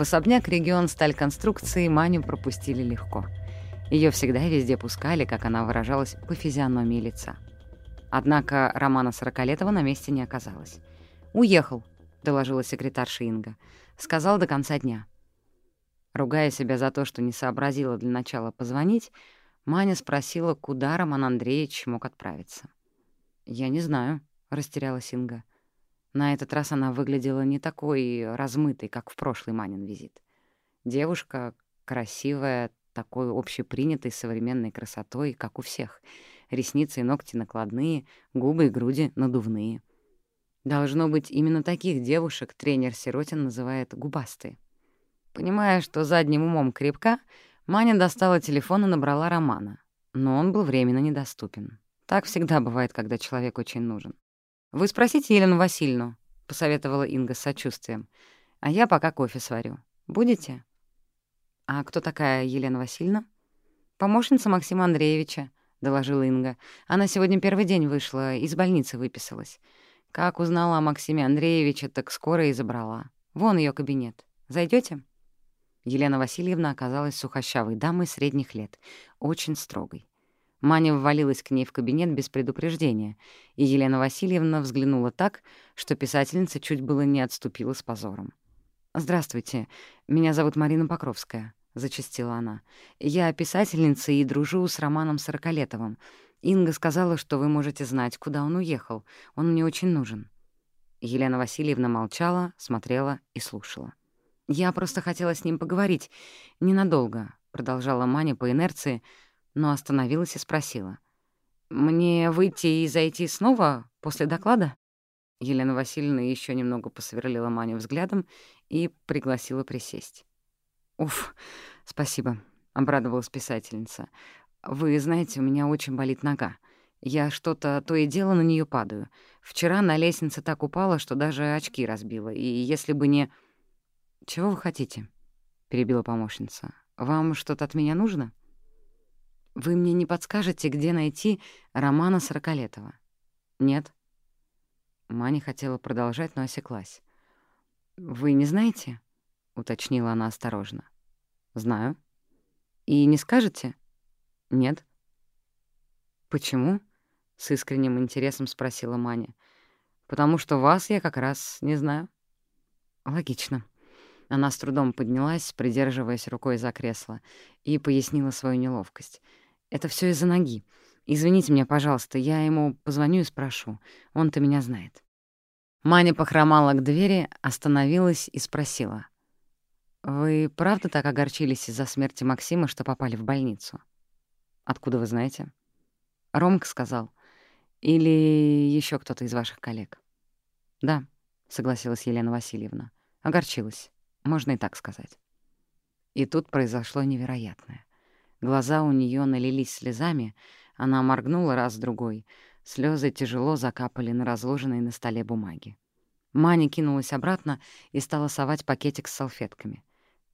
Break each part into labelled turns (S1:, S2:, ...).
S1: В особняк регион стальконструкции Маню пропустили легко. Ее всегда везде пускали, как она выражалась, по физиономии лица. Однако Романа Сорокалетова на месте не оказалось. «Уехал», — доложила секретарша Инга. «Сказал до конца дня». Ругая себя за то, что не сообразила для начала позвонить, Маня спросила, куда Роман Андреевич мог отправиться. «Я не знаю», — растерялась Инга. На этот раз она выглядела не такой размытой, как в прошлый Манин визит. Девушка красивая, такой общепринятой современной красотой, как у всех. Ресницы и ногти накладные, губы и груди надувные. Должно быть, именно таких девушек тренер Сиротин называет губастые. Понимая, что задним умом крепка, Маня достала телефон и набрала Романа. Но он был временно недоступен. Так всегда бывает, когда человек очень нужен. «Вы спросите Елену Васильевну», — посоветовала Инга с сочувствием. «А я пока кофе сварю. Будете?» «А кто такая Елена Васильевна?» «Помощница Максима Андреевича», — доложила Инга. «Она сегодня первый день вышла, из больницы выписалась. Как узнала о Максиме Андреевиче, так скоро и забрала. Вон ее кабинет. Зайдете? Елена Васильевна оказалась сухощавой дамой средних лет, очень строгой. Маня ввалилась к ней в кабинет без предупреждения, и Елена Васильевна взглянула так, что писательница чуть было не отступила с позором. «Здравствуйте, меня зовут Марина Покровская», — зачастила она. «Я писательница и дружу с Романом Сорокалетовым. Инга сказала, что вы можете знать, куда он уехал. Он мне очень нужен». Елена Васильевна молчала, смотрела и слушала. «Я просто хотела с ним поговорить. Ненадолго», — продолжала Маня по инерции, но остановилась и спросила. «Мне выйти и зайти снова после доклада?» Елена Васильевна еще немного посверлила Маню взглядом и пригласила присесть. «Уф, спасибо», — обрадовалась писательница. «Вы знаете, у меня очень болит нога. Я что-то то и дело на нее падаю. Вчера на лестнице так упала, что даже очки разбила, и если бы не...» «Чего вы хотите?» — перебила помощница. «Вам что-то от меня нужно?» «Вы мне не подскажете, где найти Романа Сорокалетова?» «Нет». Маня хотела продолжать, но осеклась. «Вы не знаете?» — уточнила она осторожно. «Знаю». «И не скажете?» «Нет». «Почему?» — с искренним интересом спросила Маня. «Потому что вас я как раз не знаю». «Логично», она с трудом поднялась, придерживаясь рукой за кресло, и пояснила свою неловкость. «Это все из-за ноги. Извините меня, пожалуйста, я ему позвоню и спрошу. Он-то меня знает». Маня похромала к двери, остановилась и спросила. «Вы правда так огорчились из-за смерти Максима, что попали в больницу?» «Откуда вы знаете?» «Ромка сказал. Или еще кто-то из ваших коллег?» «Да», — согласилась Елена Васильевна. «Огорчилась. Можно и так сказать. И тут произошло невероятное. Глаза у нее налились слезами, она моргнула раз-другой. Слезы тяжело закапали на разложенной на столе бумаги. Маня кинулась обратно и стала совать пакетик с салфетками.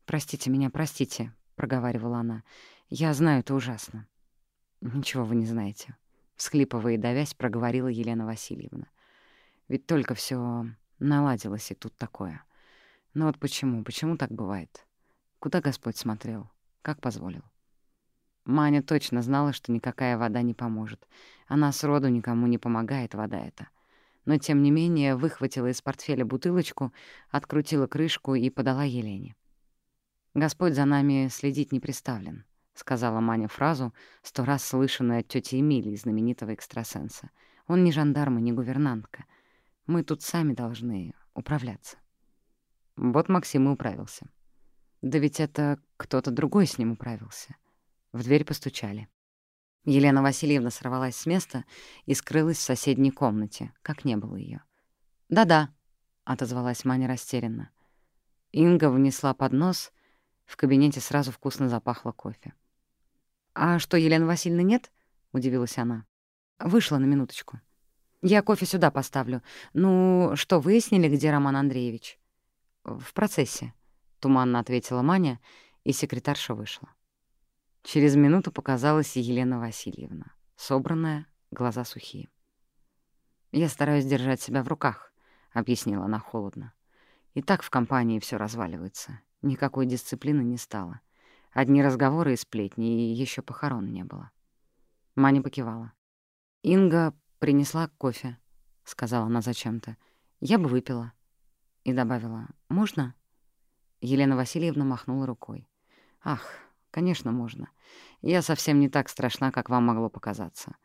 S1: «Простите меня, простите», — проговаривала она. «Я знаю, это ужасно». «Ничего вы не знаете», — всхлипывая и давясь, проговорила Елена Васильевна. «Ведь только все наладилось, и тут такое». Но вот почему, почему так бывает? Куда Господь смотрел? Как позволил? Маня точно знала, что никакая вода не поможет. Она сроду никому не помогает, вода эта. Но, тем не менее, выхватила из портфеля бутылочку, открутила крышку и подала Елене. «Господь за нами следить не приставлен», — сказала Маня фразу, сто раз слышанную от тети Эмилии, знаменитого экстрасенса. «Он не жандарм и не гувернантка. Мы тут сами должны управляться». Вот Максим и управился. Да ведь это кто-то другой с ним управился. В дверь постучали. Елена Васильевна сорвалась с места и скрылась в соседней комнате, как не было ее. «Да-да», — отозвалась Маня растерянно. Инга внесла поднос, в кабинете сразу вкусно запахло кофе. «А что, Елены Васильевны нет?» — удивилась она. «Вышла на минуточку. Я кофе сюда поставлю. Ну, что, выяснили, где Роман Андреевич?» «В процессе», — туманно ответила Маня, и секретарша вышла. Через минуту показалась Елена Васильевна, собранная, глаза сухие. «Я стараюсь держать себя в руках», — объяснила она холодно. «И так в компании все разваливается. Никакой дисциплины не стало. Одни разговоры и сплетни, и еще похорон не было. Маня покивала. «Инга принесла кофе», — сказала она зачем-то. «Я бы выпила». И добавила «Можно?» Елена Васильевна махнула рукой. «Ах, конечно, можно. Я совсем не так страшна, как вам могло показаться.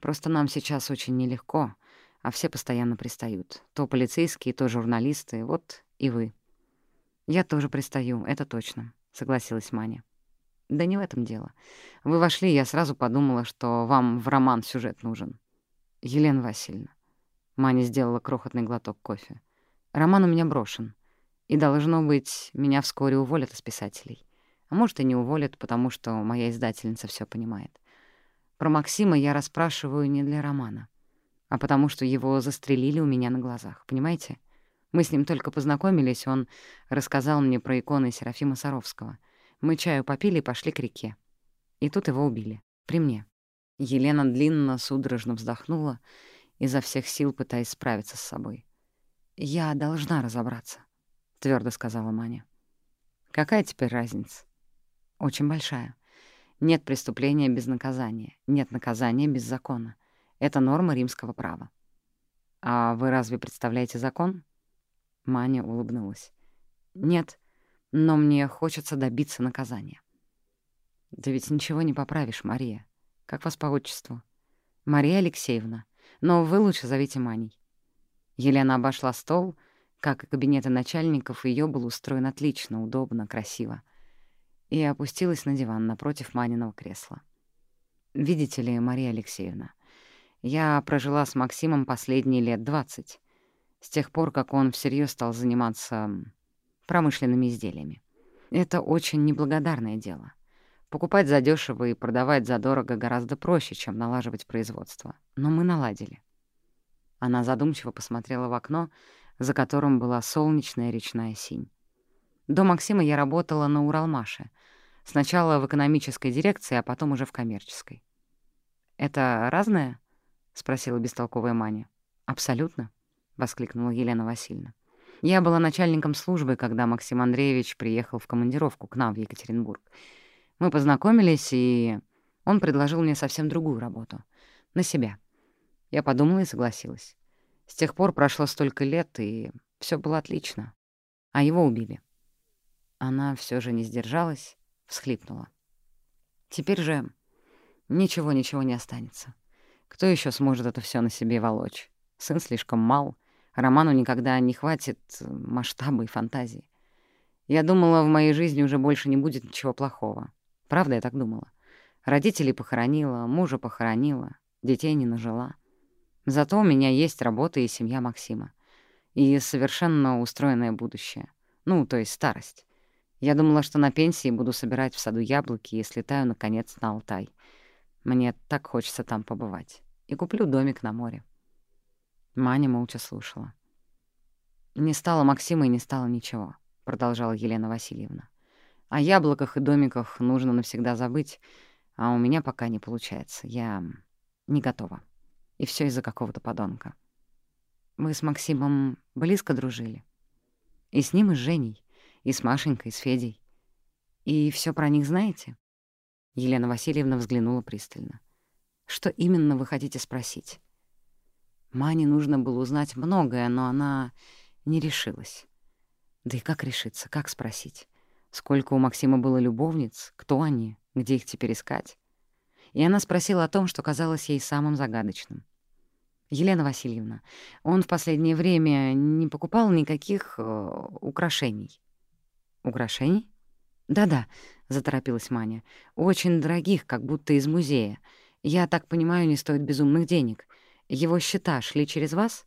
S1: Просто нам сейчас очень нелегко, а все постоянно пристают. То полицейские, то журналисты, вот и вы». «Я тоже пристаю, это точно», — согласилась Маня. «Да не в этом дело. Вы вошли, я сразу подумала, что вам в роман сюжет нужен». «Елена Васильевна». Маня сделала крохотный глоток кофе. «Роман у меня брошен. И, должно быть, меня вскоре уволят из писателей. А может, и не уволят, потому что моя издательница все понимает. Про Максима я расспрашиваю не для романа, а потому что его застрелили у меня на глазах, понимаете? Мы с ним только познакомились, он рассказал мне про иконы Серафима Саровского. Мы чаю попили и пошли к реке. И тут его убили. При мне. Елена длинно, судорожно вздохнула, изо всех сил пытаясь справиться с собой. «Я должна разобраться», — твердо сказала Маня. «Какая теперь разница?» «Очень большая. Нет преступления без наказания, нет наказания без закона. Это норма римского права». «А вы разве представляете закон?» Маня улыбнулась. «Нет, но мне хочется добиться наказания». «Да ведь ничего не поправишь, Мария. Как вас по отчеству?» «Мария Алексеевна. Но вы лучше зовите Маней». Елена обошла стол — как и кабинеты начальников, ее был устроен отлично, удобно, красиво. И опустилась на диван напротив Маниного кресла. «Видите ли, Мария Алексеевна, я прожила с Максимом последние лет двадцать, с тех пор, как он всерьез стал заниматься промышленными изделиями. Это очень неблагодарное дело. Покупать задешево и продавать задорого гораздо проще, чем налаживать производство. Но мы наладили. Она задумчиво посмотрела в окно, за которым была солнечная речная синь. До Максима я работала на Уралмаше. Сначала в экономической дирекции, а потом уже в коммерческой. «Это разное?» — спросила бестолковая Маня. «Абсолютно», — воскликнула Елена Васильевна. «Я была начальником службы, когда Максим Андреевич приехал в командировку к нам в Екатеринбург. Мы познакомились, и он предложил мне совсем другую работу. На себя. Я подумала и согласилась. С тех пор прошло столько лет, и все было отлично. А его убили. Она все же не сдержалась, всхлипнула. Теперь же ничего-ничего не останется. Кто еще сможет это все на себе волочь? Сын слишком мал, Роману никогда не хватит масштаба и фантазии. Я думала, в моей жизни уже больше не будет ничего плохого. Правда, я так думала. Родителей похоронила, мужа похоронила, детей не нажила. Зато у меня есть работа и семья Максима. И совершенно устроенное будущее. Ну, то есть старость. Я думала, что на пенсии буду собирать в саду яблоки и слетаю, наконец, на Алтай. Мне так хочется там побывать. И куплю домик на море. Маня молча слушала. «Не стало Максима и не стало ничего», — продолжала Елена Васильевна. «О яблоках и домиках нужно навсегда забыть, а у меня пока не получается. Я не готова». И все из-за какого-то подонка. Мы с Максимом близко дружили. И с ним, и с Женей, и с Машенькой, и с Федей. И все про них знаете?» Елена Васильевна взглянула пристально. «Что именно вы хотите спросить?» Мане нужно было узнать многое, но она не решилась. Да и как решиться, как спросить? Сколько у Максима было любовниц, кто они, где их теперь искать? И она спросила о том, что казалось ей самым загадочным. «Елена Васильевна, он в последнее время не покупал никаких э, украшений». «Украшений?» «Да-да», — заторопилась Маня. «Очень дорогих, как будто из музея. Я так понимаю, не стоит безумных денег. Его счета шли через вас?»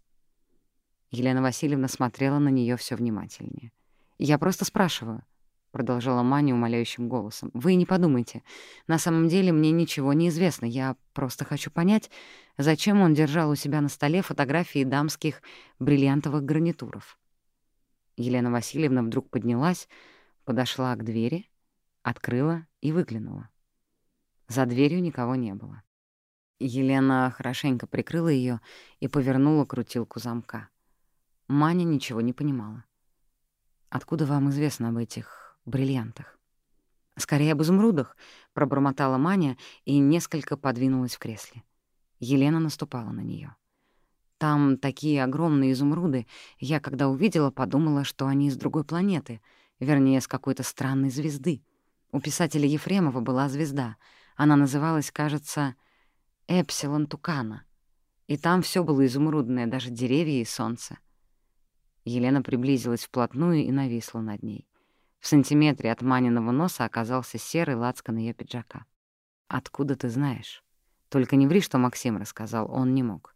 S1: Елена Васильевна смотрела на нее все внимательнее. «Я просто спрашиваю. — продолжала Маня умоляющим голосом. «Вы не подумайте. На самом деле мне ничего не известно. Я просто хочу понять, зачем он держал у себя на столе фотографии дамских бриллиантовых гарнитуров». Елена Васильевна вдруг поднялась, подошла к двери, открыла и выглянула. За дверью никого не было. Елена хорошенько прикрыла ее и повернула крутилку замка. Маня ничего не понимала. «Откуда вам известно об этих бриллиантах. «Скорее об изумрудах», — пробормотала Маня и несколько подвинулась в кресле. Елена наступала на нее. «Там такие огромные изумруды. Я, когда увидела, подумала, что они из другой планеты, вернее, с какой-то странной звезды. У писателя Ефремова была звезда. Она называлась, кажется, Эпсилон Тукана. И там все было изумрудное, даже деревья и солнце». Елена приблизилась вплотную и нависла над ней. В сантиметре от Маниного носа оказался серый лацкан ее пиджака. «Откуда ты знаешь?» «Только не ври, что Максим рассказал, он не мог».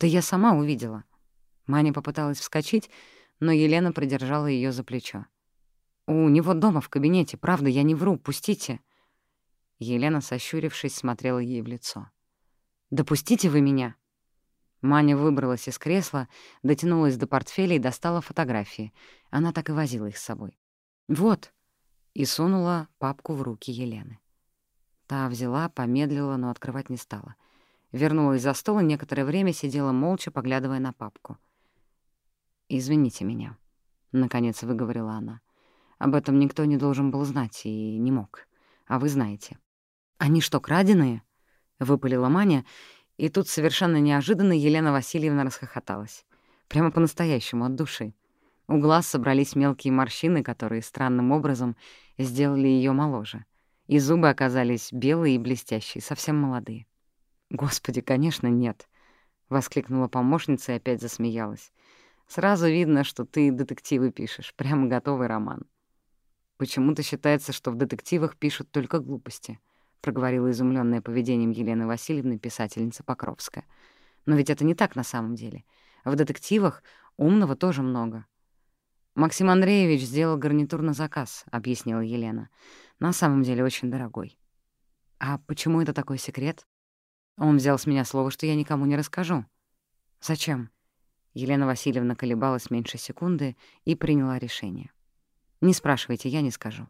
S1: «Да я сама увидела». Маня попыталась вскочить, но Елена придержала ее за плечо. «У него дома в кабинете, правда, я не вру, пустите». Елена, сощурившись, смотрела ей в лицо. «Да пустите вы меня!» Маня выбралась из кресла, дотянулась до портфеля и достала фотографии. Она так и возила их с собой. «Вот», — и сунула папку в руки Елены. Та взяла, помедлила, но открывать не стала. Вернулась за стол и некоторое время сидела молча, поглядывая на папку. «Извините меня», — наконец выговорила она. «Об этом никто не должен был знать и не мог. А вы знаете». «Они что, краденые?» — выпалила Маня, и тут совершенно неожиданно Елена Васильевна расхохоталась. Прямо по-настоящему, от души. У глаз собрались мелкие морщины, которые странным образом сделали ее моложе. И зубы оказались белые и блестящие, совсем молодые. «Господи, конечно, нет!» — воскликнула помощница и опять засмеялась. «Сразу видно, что ты детективы пишешь, прямо готовый роман». «Почему-то считается, что в детективах пишут только глупости», — проговорила изумленная поведением Елены Васильевны писательница Покровская. «Но ведь это не так на самом деле. В детективах умного тоже много. «Максим Андреевич сделал гарнитур на заказ», — объяснила Елена. «На самом деле очень дорогой». «А почему это такой секрет?» Он взял с меня слово, что я никому не расскажу. «Зачем?» Елена Васильевна колебалась меньше секунды и приняла решение. «Не спрашивайте, я не скажу».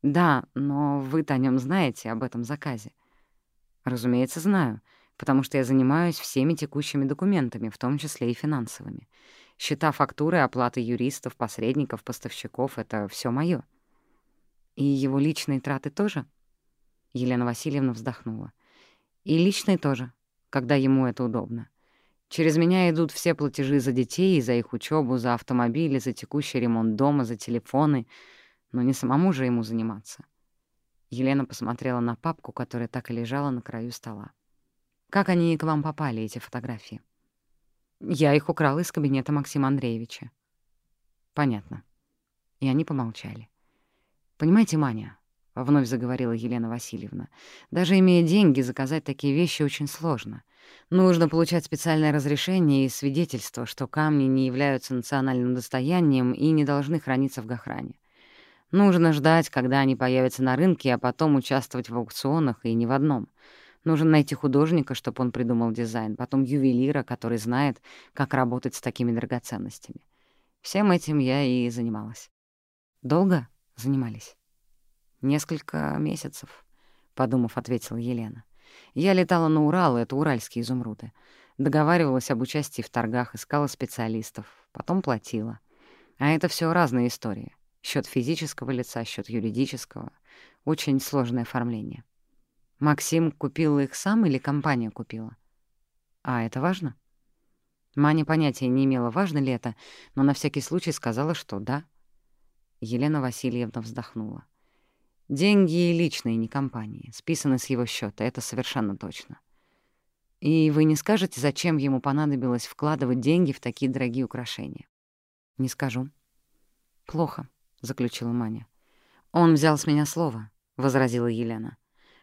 S1: «Да, но вы-то о нём знаете, об этом заказе». «Разумеется, знаю, потому что я занимаюсь всеми текущими документами, в том числе и финансовыми. Счета, фактуры, оплаты юристов, посредников, поставщиков — это все моё. И его личные траты тоже? Елена Васильевна вздохнула. И личные тоже, когда ему это удобно. Через меня идут все платежи за детей, за их учебу, за автомобили, за текущий ремонт дома, за телефоны. Но не самому же ему заниматься. Елена посмотрела на папку, которая так и лежала на краю стола. «Как они к вам попали, эти фотографии?» Я их украла из кабинета Максима Андреевича. Понятно. И они помолчали. Понимаете, Маня, — вновь заговорила Елена Васильевна, — даже имея деньги, заказать такие вещи очень сложно. Нужно получать специальное разрешение и свидетельство, что камни не являются национальным достоянием и не должны храниться в Гохране. Нужно ждать, когда они появятся на рынке, а потом участвовать в аукционах, и не в одном — Нужно найти художника, чтобы он придумал дизайн, потом ювелира, который знает, как работать с такими драгоценностями. Всем этим я и занималась. Долго занимались? Несколько месяцев, подумав, ответила Елена. Я летала на Урал, это уральские изумруды. Договаривалась об участии в торгах, искала специалистов, потом платила. А это все разные истории. Счет физического лица, счет юридического. Очень сложное оформление. Максим купил их сам или компания купила? А это важно? Маня понятия не имела, важно ли это, но на всякий случай сказала, что да. Елена Васильевна вздохнула. Деньги личные, не компании, списаны с его счета, это совершенно точно. И вы не скажете, зачем ему понадобилось вкладывать деньги в такие дорогие украшения? Не скажу. Плохо, — заключила Маня. Он взял с меня слово, — возразила Елена.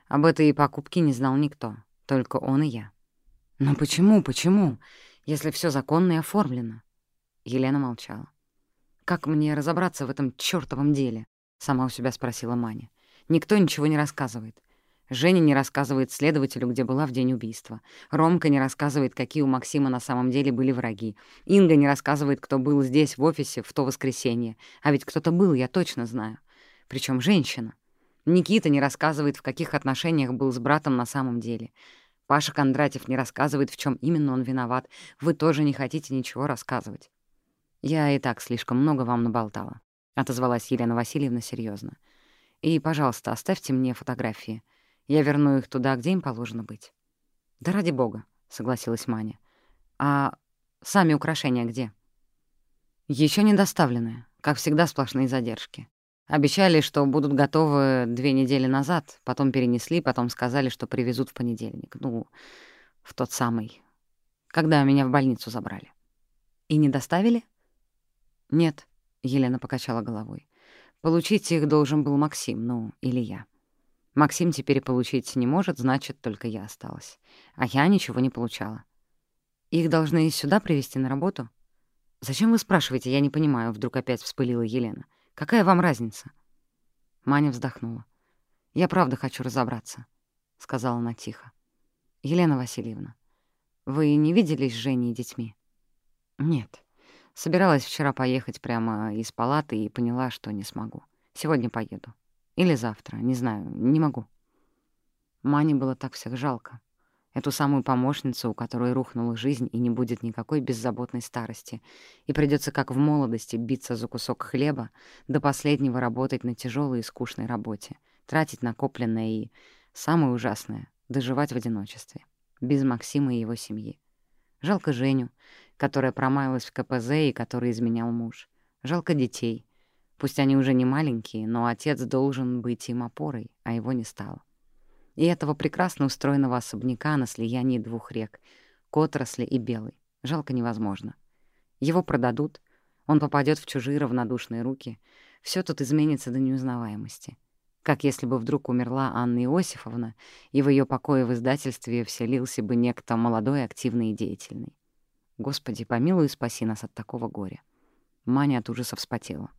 S1: Об этой покупке не знал никто, только он и я. «Но почему, почему, если все законно и оформлено?» Елена молчала. «Как мне разобраться в этом чёртовом деле?» — сама у себя спросила Маня. «Никто ничего не рассказывает. Женя не рассказывает следователю, где была в день убийства. Ромка не рассказывает, какие у Максима на самом деле были враги. Инга не рассказывает, кто был здесь, в офисе, в то воскресенье. А ведь кто-то был, я точно знаю. Причем женщина. Никита не рассказывает, в каких отношениях был с братом на самом деле. Паша Кондратьев не рассказывает, в чем именно он виноват. Вы тоже не хотите ничего рассказывать. Я и так слишком много вам наболтала. — отозвалась Елена Васильевна серьезно. «И, пожалуйста, оставьте мне фотографии. Я верну их туда, где им положено быть». «Да ради бога», — согласилась Маня. «А сами украшения где?» Еще не доставлены. Как всегда, сплошные задержки. Обещали, что будут готовы две недели назад, потом перенесли, потом сказали, что привезут в понедельник. Ну, в тот самый, когда меня в больницу забрали. И не доставили? Нет, Елена покачала головой. Получить их должен был Максим, ну, или я. Максим теперь получить не может, значит, только я осталась. А я ничего не получала. Их должны сюда привезти на работу? Зачем вы спрашиваете, я не понимаю, вдруг опять вспылила Елена. Какая вам разница? Маня вздохнула. Я правда хочу разобраться, сказала она тихо. Елена Васильевна, вы не виделись с Женей и детьми? Нет. Собиралась вчера поехать прямо из палаты и поняла, что не смогу. Сегодня поеду. Или завтра, не знаю, не могу. Мане было так всех жалко. Эту самую помощницу, у которой рухнула жизнь и не будет никакой беззаботной старости, и придется, как в молодости, биться за кусок хлеба, до последнего работать на тяжелой и скучной работе, тратить накопленное и, самое ужасное, доживать в одиночестве, без Максима и его семьи. Жалко Женю, которая промаялась в КПЗ и который изменял муж. Жалко детей. Пусть они уже не маленькие, но отец должен быть им опорой, а его не стало. И этого прекрасно устроенного особняка на слиянии двух рек — Котросли и Белый. Жалко невозможно. Его продадут, он попадет в чужие равнодушные руки. Все тут изменится до неузнаваемости. Как если бы вдруг умерла Анна Иосифовна, и в ее покое в издательстве вселился бы некто молодой, активный и деятельный. Господи, помилуй и спаси нас от такого горя. Маня от ужаса вспотела.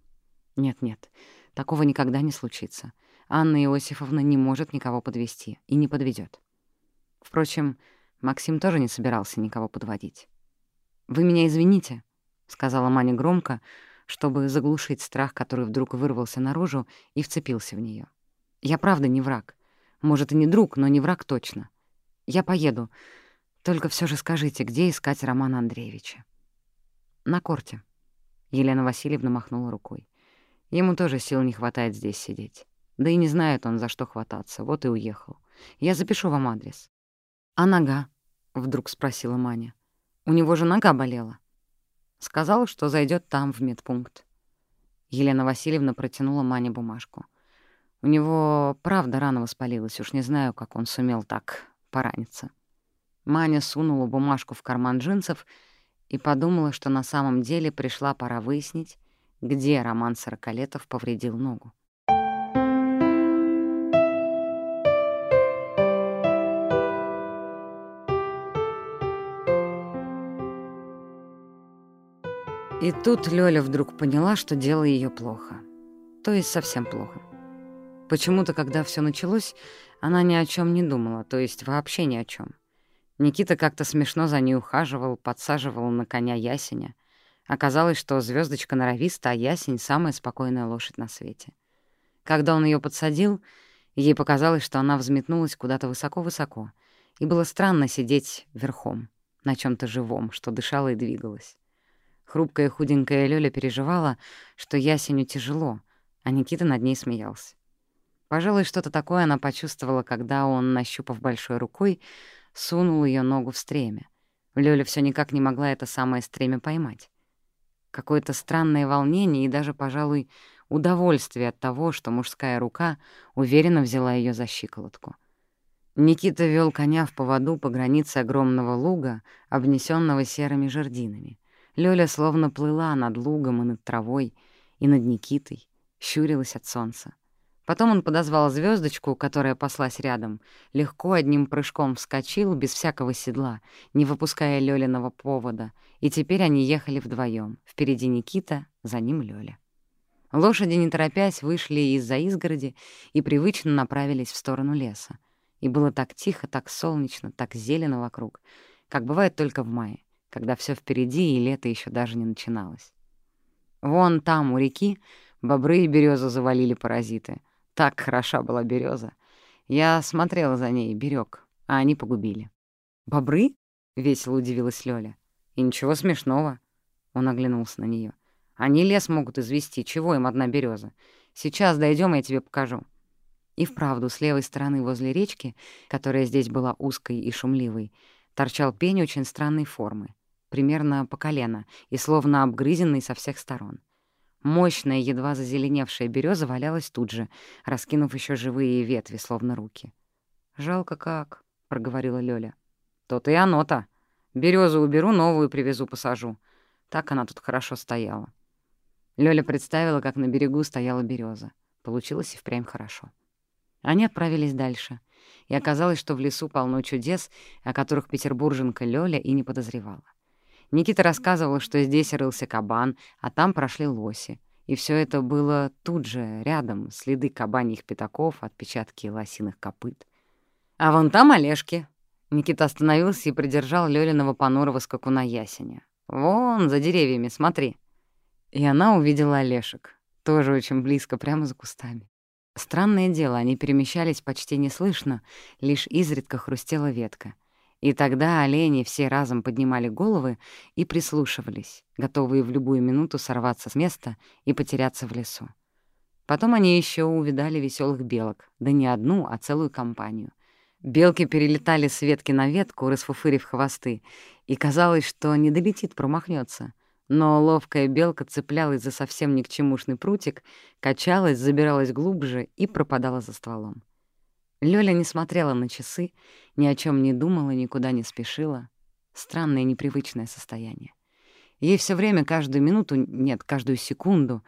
S1: Нет-нет, такого никогда не случится. Анна Иосифовна не может никого подвести и не подведет. Впрочем, Максим тоже не собирался никого подводить. «Вы меня извините», — сказала Маня громко, чтобы заглушить страх, который вдруг вырвался наружу и вцепился в нее. «Я правда не враг. Может, и не друг, но не враг точно. Я поеду. Только все же скажите, где искать Романа Андреевича?» «На корте». Елена Васильевна махнула рукой. «Ему тоже сил не хватает здесь сидеть. Да и не знает он, за что хвататься, вот и уехал. Я запишу вам адрес». «А нога?» — вдруг спросила Маня. «У него же нога болела». Сказал, что зайдет там, в медпункт. Елена Васильевна протянула Мане бумажку. У него, правда, рана воспалилась, уж не знаю, как он сумел так пораниться. Маня сунула бумажку в карман джинсов и подумала, что на самом деле пришла пора выяснить, где Роман Сорокалетов повредил ногу. И тут Лёля вдруг поняла, что дело её плохо. То есть совсем плохо. Почему-то, когда всё началось, она ни о чём не думала, то есть вообще ни о чём. Никита как-то смешно за ней ухаживал, подсаживал на коня ясеня. Оказалось, что звездочка норовиста, а ясень — самая спокойная лошадь на свете. Когда он ее подсадил, ей показалось, что она взметнулась куда-то высоко-высоко, и было странно сидеть верхом, на чем то живом, что дышало и двигалось. Хрупкая худенькая Лёля переживала, что ясеню тяжело, а Никита над ней смеялся. Пожалуй, что-то такое она почувствовала, когда он, нащупав большой рукой, сунул ее ногу в стремя. Лёля все никак не могла это самое стремя поймать. Какое-то странное волнение и даже, пожалуй, удовольствие от того, что мужская рука уверенно взяла ее за щиколотку. Никита вел коня в поводу по границе огромного луга, обнесенного серыми жердинами. Лёля словно плыла над лугом и над травой, и над Никитой, щурилась от солнца. Потом он подозвал звездочку, которая паслась рядом, легко одним прыжком вскочил, без всякого седла, не выпуская Лёлиного повода, и теперь они ехали вдвоем. Впереди Никита, за ним Лёля. Лошади, не торопясь, вышли из-за изгороди и привычно направились в сторону леса. И было так тихо, так солнечно, так зелено вокруг, как бывает только в мае, когда все впереди и лето еще даже не начиналось. Вон там, у реки, бобры и березу завалили паразиты — так хороша была береза. Я смотрела за ней, берег, а они погубили. «Бобры?» — весело удивилась Лёля. «И ничего смешного». Он оглянулся на нее. Они лес могут извести, чего им одна береза. Сейчас дойдем, я тебе покажу». И вправду, с левой стороны возле речки, которая здесь была узкой и шумливой, торчал пень очень странной формы, примерно по колено и словно обгрызенный со всех сторон. Мощная, едва зазеленевшая береза валялась тут же, раскинув еще живые ветви, словно руки. «Жалко как», — проговорила Лёля. «То-то и оно-то. Березу уберу, новую привезу, посажу. Так она тут хорошо стояла». Лёля представила, как на берегу стояла береза. Получилось и впрямь хорошо. Они отправились дальше, и оказалось, что в лесу полно чудес, о которых петербурженка Лёля и не подозревала. Никита рассказывал, что здесь рылся кабан, а там прошли лоси. И все это было тут же, рядом, следы кабаньих пятаков, отпечатки лосиных копыт. «А вон там Олежки!» Никита остановился и придержал Лёлиного понурого скакуна ясеня. «Вон, за деревьями, смотри!» И она увидела Олешек, тоже очень близко, прямо за кустами. Странное дело, они перемещались почти неслышно, лишь изредка хрустела ветка. И тогда олени все разом поднимали головы и прислушивались, готовые в любую минуту сорваться с места и потеряться в лесу. Потом они еще увидали веселых белок, да не одну, а целую компанию. Белки перелетали с ветки на ветку, расфуфырив хвосты, и казалось, что не долетит, промахнется — но ловкая белка цеплялась за совсем ни к чемушный прутик, качалась, забиралась глубже и пропадала за стволом. Лёля не смотрела на часы, ни о чем не думала, никуда не спешила. Странное непривычное состояние. Ей все время, каждую минуту, нет, каждую секунду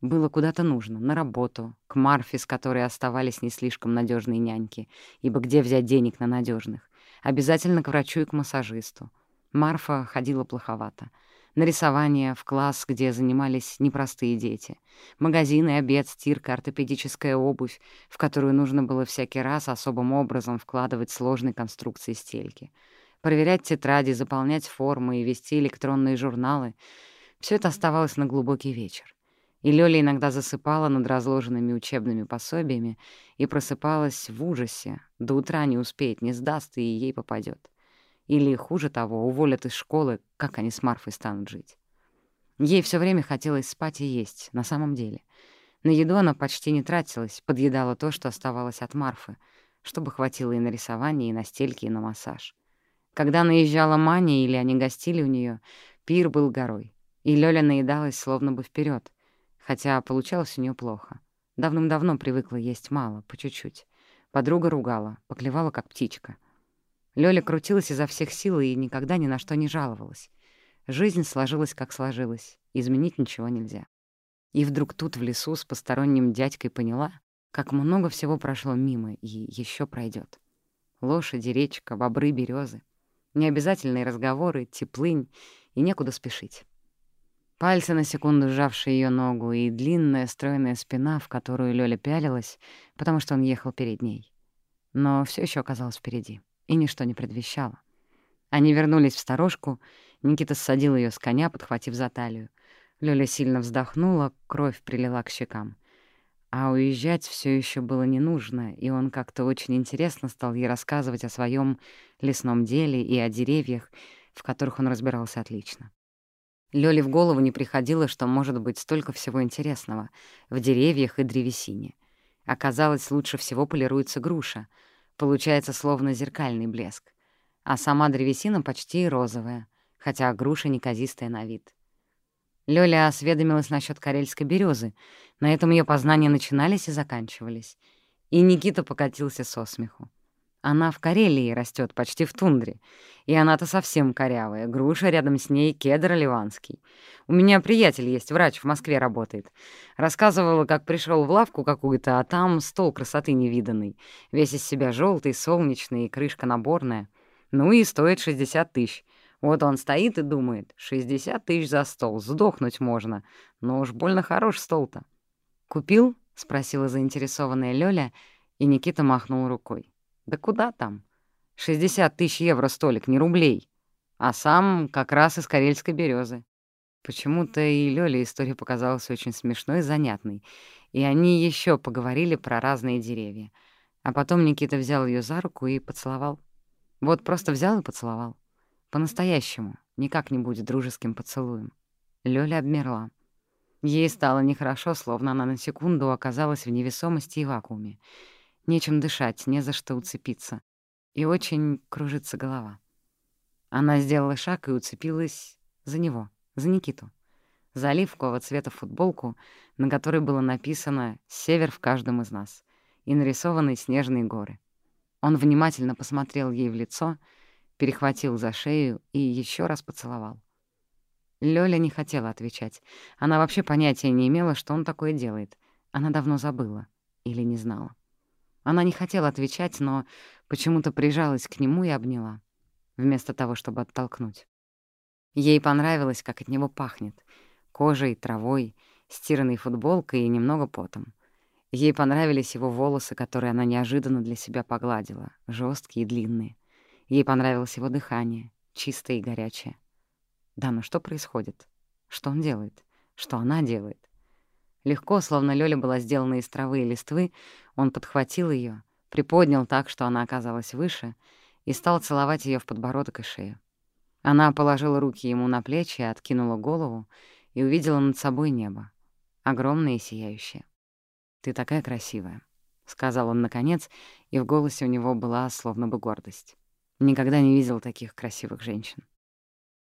S1: было куда-то нужно, на работу, к Марфе, с которой оставались не слишком надежные няньки, ибо где взять денег на надежных? Обязательно к врачу и к массажисту. Марфа ходила плоховато — на рисование, в класс, где занимались непростые дети, магазины, обед, стирка, ортопедическая обувь, в которую нужно было всякий раз особым образом вкладывать сложные конструкции стельки, проверять тетради, заполнять формы и вести электронные журналы — все это оставалось на глубокий вечер. И Лёля иногда засыпала над разложенными учебными пособиями и просыпалась в ужасе. До утра не успеет, не сдаст, и ей попадет. Или, хуже того, уволят из школы, как они с Марфой станут жить. Ей все время хотелось спать и есть, на самом деле. На еду она почти не тратилась, подъедала то, что оставалось от Марфы, чтобы хватило и на рисование, и на стельки, и на массаж. Когда наезжала Маня или они гостили у нее, пир был горой, и Лёля наедалась словно бы вперед, хотя получалось у нее плохо. Давным-давно привыкла есть мало, по чуть-чуть. Подруга ругала, поклевала как птичка. Лёля крутилась изо всех сил и никогда ни на что не жаловалась. Жизнь сложилась, как сложилась. Изменить ничего нельзя. И вдруг тут, в лесу, с посторонним дядькой поняла, как много всего прошло мимо и еще пройдет. Лошади, речка, бобры, березы, Необязательные разговоры, теплынь и некуда спешить. Пальцы, на секунду сжавшие ее ногу, и длинная стройная спина, в которую Лёля пялилась, потому что он ехал перед ней. Но все еще оказалось впереди и ничто не предвещало. Они вернулись в сторожку, Никита ссадил ее с коня, подхватив за талию. Лёля сильно вздохнула, кровь прилила к щекам. А уезжать все еще было не нужно, и он как-то очень интересно стал ей рассказывать о своем лесном деле и о деревьях, в которых он разбирался отлично. Лёле в голову не приходило, что может быть столько всего интересного в деревьях и древесине. Оказалось, лучше всего полируется груша — Получается словно зеркальный блеск. А сама древесина почти розовая, хотя груша неказистая на вид. Лёля осведомилась насчет карельской березы. На этом ее познания начинались и заканчивались. И Никита покатился со смеху. Она в Карелии растет, почти в тундре. И она-то совсем корявая. Груша рядом с ней кедр ливанский. У меня приятель есть, врач в Москве работает. Рассказывала, как пришел в лавку какую-то, а там стол красоты невиданный. Весь из себя желтый, солнечный, крышка наборная. Ну и стоит 60 тысяч. Вот он стоит и думает, 60 тысяч за стол, сдохнуть можно. Но уж больно хорош стол-то. «Купил?» — спросила заинтересованная Лёля, и Никита махнул рукой. Да куда там? 60 тысяч евро столик, не рублей. А сам как раз из карельской березы. Почему-то и Лёле история показалась очень смешной и занятной, и они еще поговорили про разные деревья. А потом Никита взял ее за руку и поцеловал. Вот просто взял и поцеловал. По-настоящему, не как-нибудь дружеским поцелуем. Лёля обмерла. Ей стало нехорошо, словно она на секунду оказалась в невесомости и вакууме. Нечем дышать, не за что уцепиться. И очень кружится голова. Она сделала шаг и уцепилась за него, за Никиту. За оливкового цвета футболку, на которой было написано «Север в каждом из нас» и нарисованы снежные горы. Он внимательно посмотрел ей в лицо, перехватил за шею и еще раз поцеловал. Лёля не хотела отвечать. Она вообще понятия не имела, что он такое делает. Она давно забыла или не знала. Она не хотела отвечать, но почему-то прижалась к нему и обняла, вместо того, чтобы оттолкнуть. Ей понравилось, как от него пахнет — кожей, травой, стиранной футболкой и немного потом. Ей понравились его волосы, которые она неожиданно для себя погладила, жесткие и длинные. Ей понравилось его дыхание, чистое и горячее. Да, но что происходит? Что он делает? Что она делает? Легко, словно Лёля была сделана из травы и листвы, он подхватил её, приподнял так, что она оказалась выше, и стал целовать её в подбородок и шею. Она положила руки ему на плечи, откинула голову и увидела над собой небо, огромное и сияющее. «Ты такая красивая», — сказал он наконец, и в голосе у него была словно бы гордость. Никогда не видел таких красивых женщин.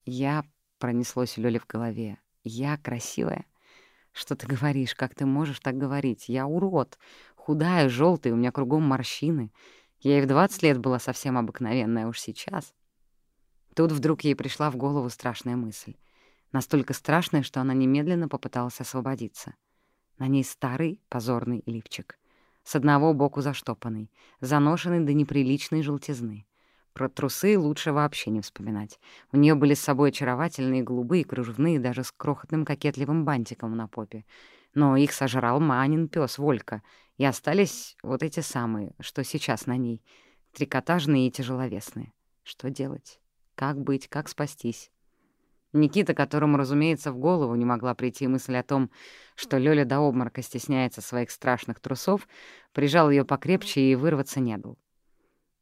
S1: Я Пронеслось у Лёли в голове. «Я красивая?» «Что ты говоришь? Как ты можешь так говорить? Я урод. Худая, желтая, у меня кругом морщины. Я и в 20 лет была совсем обыкновенная, уж сейчас». Тут вдруг ей пришла в голову страшная мысль. Настолько страшная, что она немедленно попыталась освободиться. На ней старый позорный лифчик. С одного боку заштопанный, заношенный до неприличной желтизны. Про трусы лучше вообще не вспоминать. У нее были с собой очаровательные голубые, кружевные, даже с крохотным кокетливым бантиком на попе. Но их сожрал Манин пес Волька, и остались вот эти самые, что сейчас на ней, трикотажные и тяжеловесные. Что делать? Как быть? Как спастись? Никита, которому, разумеется, в голову не могла прийти мысль о том, что Лёля до обморока стесняется своих страшных трусов, прижал ее покрепче и вырваться не дал.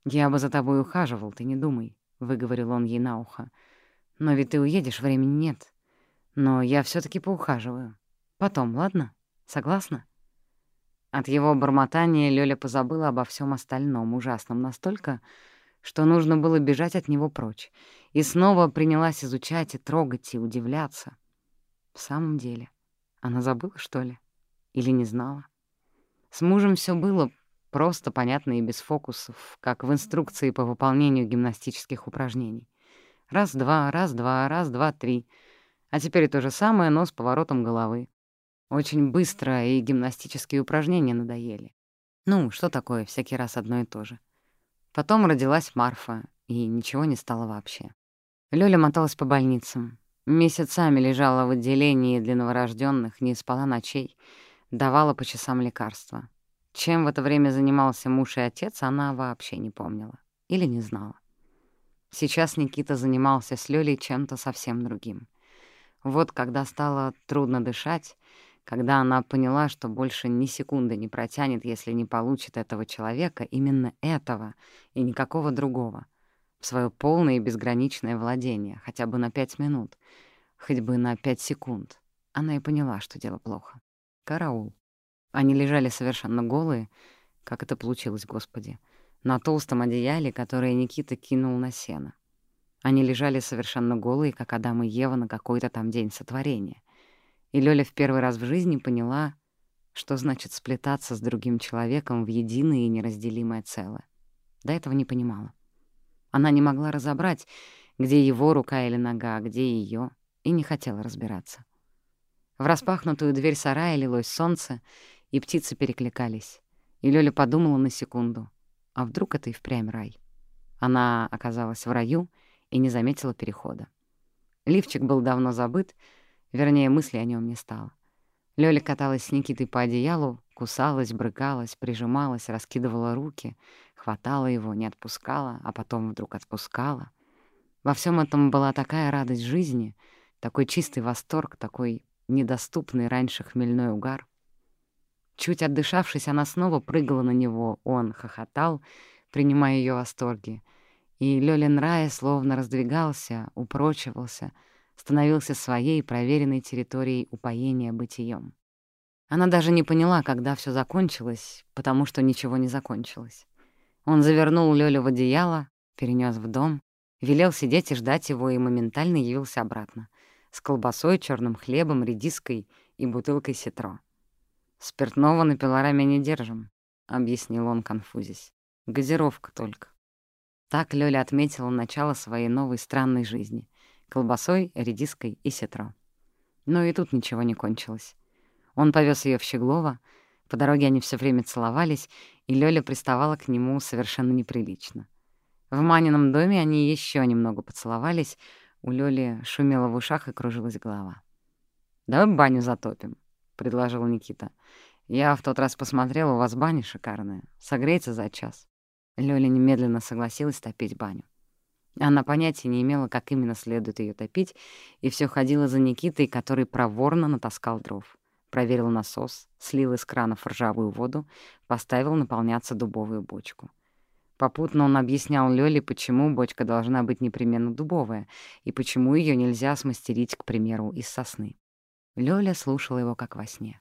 S1: «Я бы за тобой ухаживал, ты не думай», — выговорил он ей на ухо. «Но ведь ты уедешь, времени нет. Но я все таки поухаживаю. Потом, ладно? Согласна?» От его бормотания Лёля позабыла обо всем остальном, ужасном настолько, что нужно было бежать от него прочь, и снова принялась изучать и трогать, и удивляться. В самом деле, она забыла, что ли? Или не знала? С мужем все было Просто, понятно и без фокусов, как в инструкции по выполнению гимнастических упражнений. Раз-два, раз-два, раз-два-три. А теперь то же самое, но с поворотом головы. Очень быстро и гимнастические упражнения надоели. Ну, что такое, всякий раз одно и то же. Потом родилась Марфа, и ничего не стало вообще. Лёля моталась по больницам. Месяцами лежала в отделении для новорожденных, не спала ночей, давала по часам лекарства. Чем в это время занимался муж и отец, она вообще не помнила. Или не знала. Сейчас Никита занимался с Лёлей чем-то совсем другим. Вот когда стало трудно дышать, когда она поняла, что больше ни секунды не протянет, если не получит этого человека, именно этого и никакого другого, в своё полное и безграничное владение, хотя бы на пять минут, хоть бы на пять секунд, она и поняла, что дело плохо. Караул. Они лежали совершенно голые, как это получилось, Господи, на толстом одеяле, которое Никита кинул на сено. Они лежали совершенно голые, как Адам и Ева на какой-то там день сотворения. И Лёля в первый раз в жизни поняла, что значит сплетаться с другим человеком в единое и неразделимое целое. До этого не понимала. Она не могла разобрать, где его рука или нога, а где её, и не хотела разбираться. В распахнутую дверь сарая лилось солнце, и птицы перекликались. И Лёля подумала на секунду, а вдруг это и впрямь рай? Она оказалась в раю и не заметила перехода. Лифчик был давно забыт, вернее, мысли о нем не стало. Лёля каталась с Никитой по одеялу, кусалась, брыкалась, прижималась, раскидывала руки, хватала его, не отпускала, а потом вдруг отпускала. Во всем этом была такая радость жизни, такой чистый восторг, такой недоступный раньше хмельной угар. Чуть отдышавшись, она снова прыгала на него. Он хохотал, принимая ее восторги. И Лёлин рай словно раздвигался, упрочивался, становился своей проверенной территорией упоения бытием. Она даже не поняла, когда все закончилось, потому что ничего не закончилось. Он завернул Лёлю в одеяло, перенес в дом, велел сидеть и ждать его и моментально явился обратно с колбасой, черным хлебом, редиской и бутылкой ситро. «Спиртного на пилораме не держим», — объяснил он, конфузясь. «Газировка только». Так Лёля отметила начало своей новой странной жизни — колбасой, редиской и ситро. Но и тут ничего не кончилось. Он повез ее в Щеглово, по дороге они все время целовались, и Лёля приставала к нему совершенно неприлично. В Манином доме они еще немного поцеловались, у Лёли шумела в ушах и кружилась голова. «Давай баню затопим», — предложил Никита. «Я в тот раз посмотрел, у вас баня шикарная. Согреется за час». Лёля немедленно согласилась топить баню. Она понятия не имела, как именно следует ее топить, и все ходила за Никитой, который проворно натаскал дров проверил насос, слил из кранов ржавую воду, поставил наполняться дубовую бочку. Попутно он объяснял Лёле, почему бочка должна быть непременно дубовая и почему ее нельзя смастерить, к примеру, из сосны. Лёля слушала его как во сне.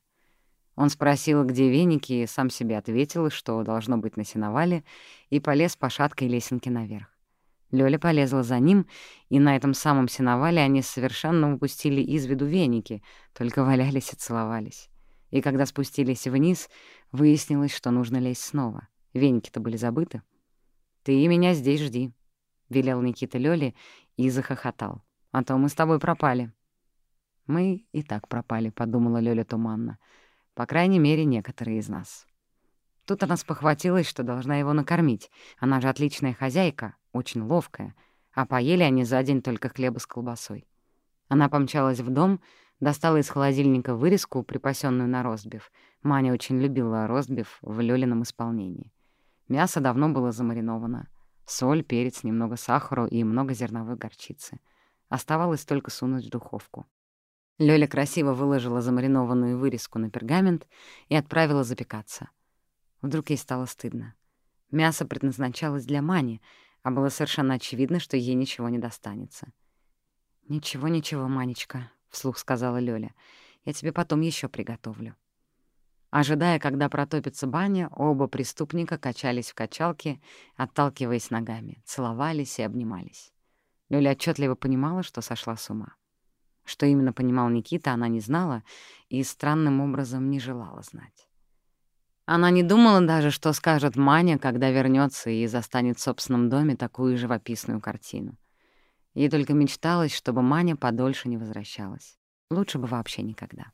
S1: Он спросил, где веники, и сам себе ответил, что должно быть на сеновале, и полез по шаткой лесенке наверх. Лёля полезла за ним, и на этом самом сеновале они совершенно упустили из виду веники, только валялись и целовались. И когда спустились вниз, выяснилось, что нужно лезть снова. Веники-то были забыты. «Ты меня здесь жди», — велел Никита Лёле и захохотал. «А то мы с тобой пропали». «Мы и так пропали», — подумала Лёля туманно. «По крайней мере, некоторые из нас». Тут она спохватилась, что должна его накормить. Она же отличная хозяйка, очень ловкая, а поели они за день только хлеба с колбасой. Она помчалась в дом, достала из холодильника вырезку, припасенную на ростбиф. Маня очень любила ростбиф в Лёлином исполнении. Мясо давно было замариновано. Соль, перец, немного сахара и много зерновой горчицы. Оставалось только сунуть в духовку. Лёля красиво выложила замаринованную вырезку на пергамент и отправила запекаться. Вдруг ей стало стыдно. Мясо предназначалось для Мани, а было совершенно очевидно, что ей ничего не достанется. «Ничего, ничего, Манечка», — вслух сказала Лёля. «Я тебе потом еще приготовлю». Ожидая, когда протопится баня, оба преступника качались в качалке, отталкиваясь ногами, целовались и обнимались. Лёля отчетливо понимала, что сошла с ума. Что именно понимал Никита, она не знала и странным образом не желала знать. Она не думала даже, что скажет Маня, когда вернется и застанет в собственном доме такую живописную картину. Ей только мечталось, чтобы Маня подольше не возвращалась. Лучше бы вообще никогда.